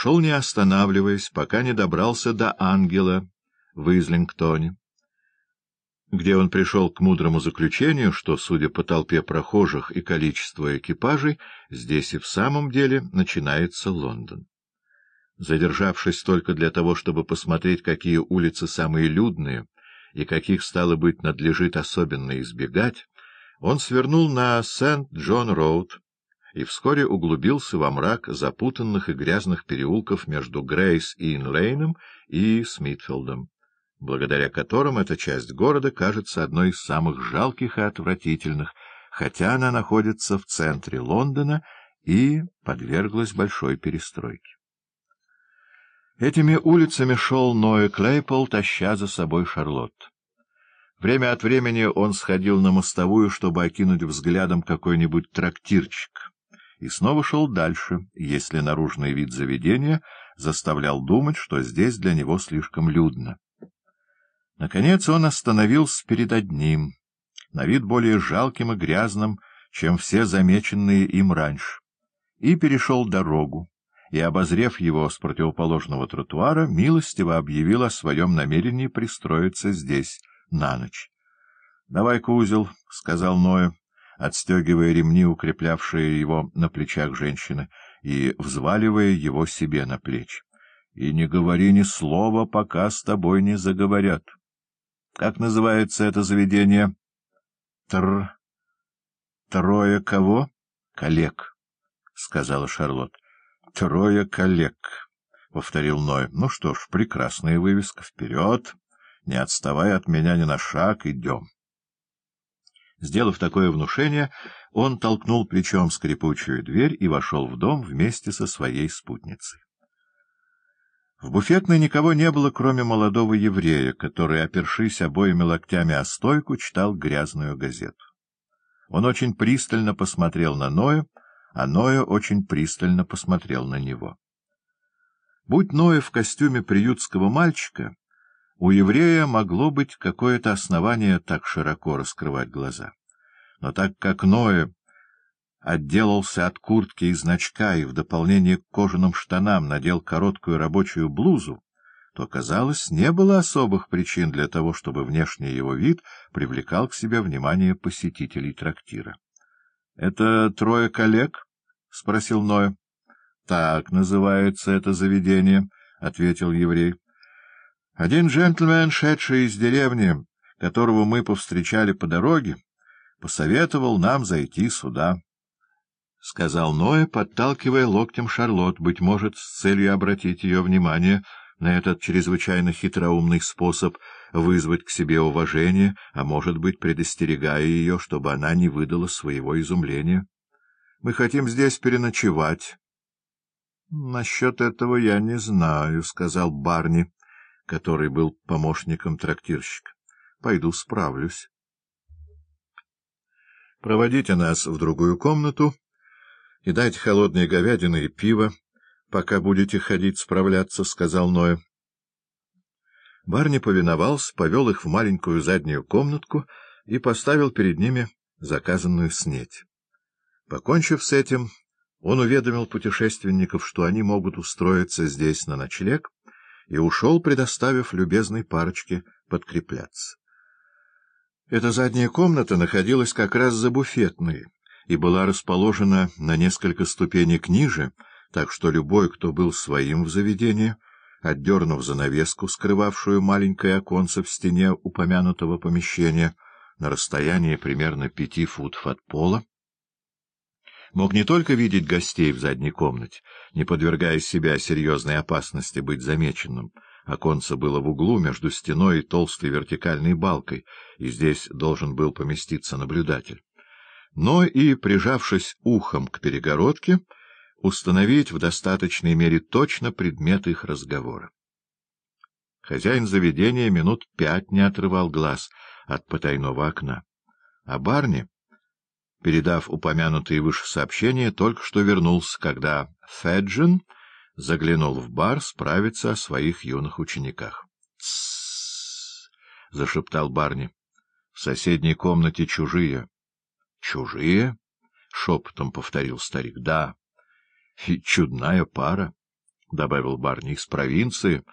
шел не останавливаясь, пока не добрался до ангела в Излингтоне, где он пришел к мудрому заключению, что, судя по толпе прохожих и количеству экипажей, здесь и в самом деле начинается Лондон. Задержавшись только для того, чтобы посмотреть, какие улицы самые людные и каких, стало быть, надлежит особенно избегать, он свернул на Сент-Джон-Роуд и вскоре углубился во мрак запутанных и грязных переулков между Грейс-Ин-Лейном и Смитфилдом, благодаря которым эта часть города кажется одной из самых жалких и отвратительных, хотя она находится в центре Лондона и подверглась большой перестройке. Этими улицами шел Ноэ Клейпол, таща за собой Шарлотт. Время от времени он сходил на мостовую, чтобы окинуть взглядом какой-нибудь трактирчик, и снова шел дальше, если наружный вид заведения заставлял думать, что здесь для него слишком людно. Наконец он остановился перед одним, на вид более жалким и грязным, чем все замеченные им раньше, и перешел дорогу, и, обозрев его с противоположного тротуара, милостиво объявил о своем намерении пристроиться здесь на ночь. — Давай-ка узел, — сказал Ноя, отстегивая ремни, укреплявшие его на плечах женщины, и взваливая его себе на плечи. — И не говори ни слова, пока с тобой не заговорят. — Как называется это заведение? — Тр... Трое кого? — Коллег, — сказала Шарлотт. — Трое коллег, — повторил Ной. — Ну что ж, прекрасная вывеска. Вперед! Не отставай от меня ни на шаг, идем. Сделав такое внушение, он толкнул плечом скрипучую дверь и вошел в дом вместе со своей спутницей. В буфетной никого не было, кроме молодого еврея, который, опершись обоими локтями о стойку, читал грязную газету. Он очень пристально посмотрел на Ноя, а Ноя очень пристально посмотрел на него. Будь Ноя в костюме приютского мальчика, у еврея могло быть какое-то основание так широко раскрывать глаза. Но так как Ноя отделался от куртки и значка и в дополнение к кожаным штанам надел короткую рабочую блузу, то, казалось, не было особых причин для того, чтобы внешний его вид привлекал к себе внимание посетителей трактира. — Это трое коллег? — спросил Ноя. — Так называется это заведение, — ответил еврей. — Один джентльмен, шедший из деревни, которого мы повстречали по дороге, посоветовал нам зайти сюда, — сказал Ноя, подталкивая локтем Шарлотт, быть может, с целью обратить ее внимание на этот чрезвычайно хитроумный способ вызвать к себе уважение, а, может быть, предостерегая ее, чтобы она не выдала своего изумления. — Мы хотим здесь переночевать. — Насчет этого я не знаю, — сказал Барни, который был помощником трактирщика. — Пойду справлюсь. — Проводите нас в другую комнату и дайте холодные говядины и пиво, пока будете ходить справляться, — сказал Ноя. Барни повиновался, повел их в маленькую заднюю комнатку и поставил перед ними заказанную снеть. Покончив с этим, он уведомил путешественников, что они могут устроиться здесь на ночлег, и ушел, предоставив любезной парочке подкрепляться. Эта задняя комната находилась как раз за буфетной и была расположена на несколько ступенек ниже, так что любой, кто был своим в заведении, отдернув занавеску, скрывавшую маленькое оконце в стене упомянутого помещения, на расстоянии примерно пяти футов от пола, мог не только видеть гостей в задней комнате, не подвергая себя серьезной опасности быть замеченным, оконце было в углу между стеной и толстой вертикальной балкой, и здесь должен был поместиться наблюдатель, но и, прижавшись ухом к перегородке, установить в достаточной мере точно предмет их разговора. Хозяин заведения минут пять не отрывал глаз от потайного окна, а Барни передав упомянутые выше сообщения, только что вернулся, когда Феджин заглянул в бар справиться о своих юных учениках. Зашептал Барни. «В соседней комнате чужие». «Чужие?» — шепотом повторил старик. «Да, и чудная пара. — добавил Барни, — из провинции,